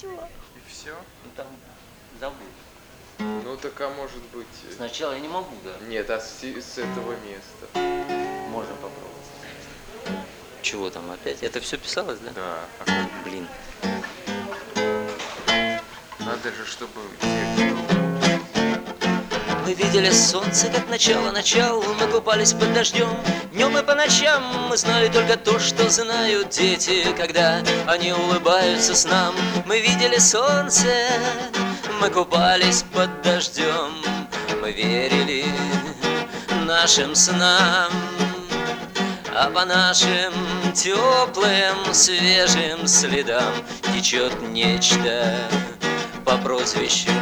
все. И все? Ну там забыл. Ну так а может быть... э, Сначала я не могу, да? Нет, а с, с этого места. Можно попробовать. Чего там опять? Это все писалось, да? Да. а как? Блин. Надо же, чтобы текст был. Мы видели солнце, как начало начал Мы купались под дождем Днем и по ночам. Мы знали только то, что знают дети Когда они улыбаются с нам. Мы видели солнце Мы купались под дождем Мы верили нашим снам. А по нашим теплым, свежим следам Течет нечто по прозвищу